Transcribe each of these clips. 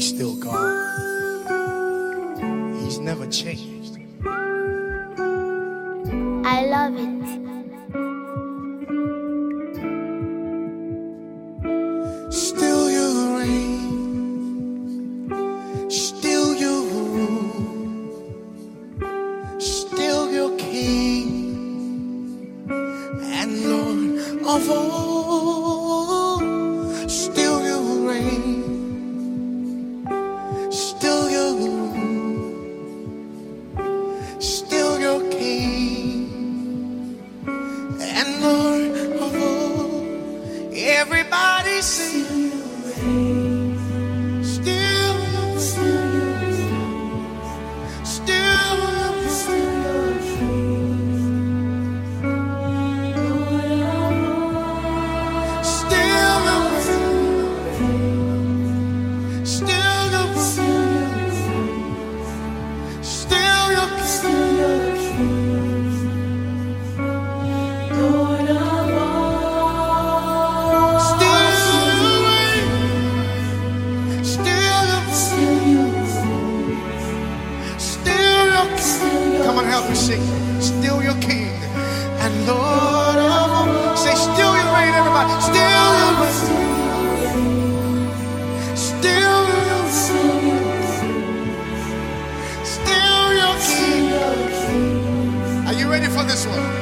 He's still God. He's never changed. I love it. Still you reign. Still you rule. Still your King and Lord of all. Everybody this one.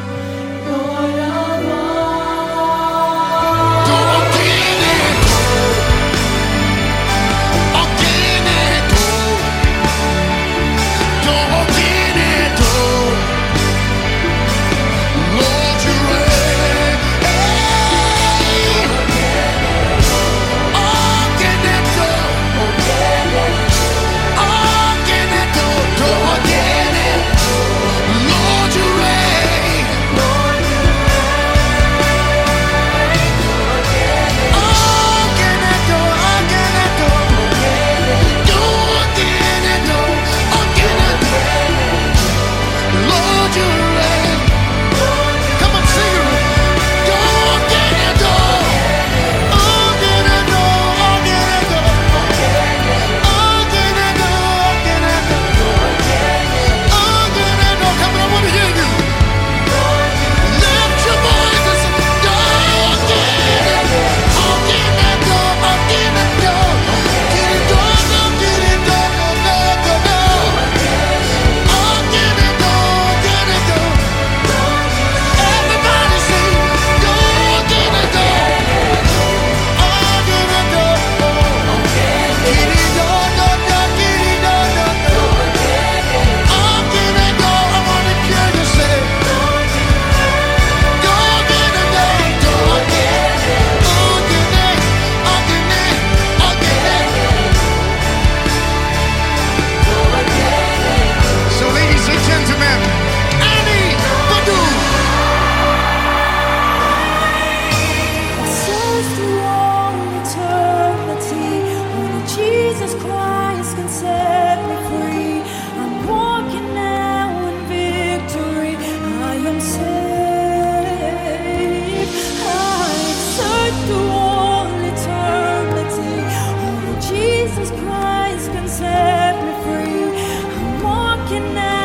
midnight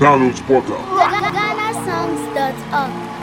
downloads portal. GhanaSongs.org.